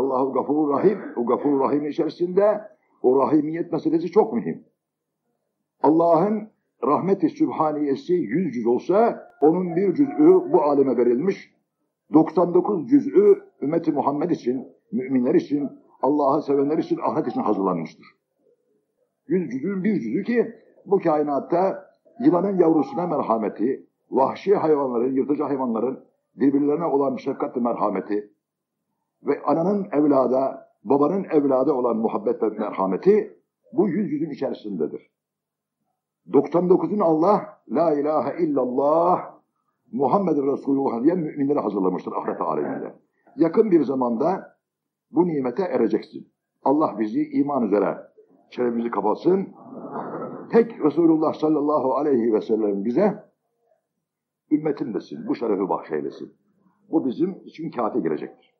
Allahu gafurur rahim. O gafurur rahim içerisinde o rahimiyet meselesi çok mühim. Allah'ın rahmeti sübhaniyesi yüz cüz olsa onun bir cüz'ü bu aleme verilmiş. 99 cüz'ü ümmeti Muhammed için, müminler için, Allah'ı sevenler için, ahiret için hazırlanmıştır. Yüz cüz'ün bir cüz'ü ki bu kainatta yılanın yavrusuna merhameti, vahşi hayvanların, yırtıcı hayvanların birbirlerine olan şefkat ve merhameti ve ananın evlada, babanın evlada olan muhabbet ve merhameti bu yüz yüzün içerisindedir. 99'un Allah, La ilahe illallah, Muhammed Resulullah diye müminleri hazırlamıştır ahiret aleminde. Yakın bir zamanda bu nimete ereceksin. Allah bizi iman üzere çevremizi kapatsın. Tek Resulullah sallallahu aleyhi ve sellem bize ümmetimdesin. Bu şerefi bahşeylesin. Bu bizim için kâte girecektir.